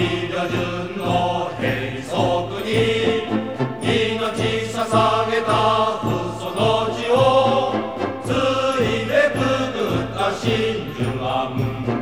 金魚順の変則に命捧げた嘘の血をついでくぐった真珠湾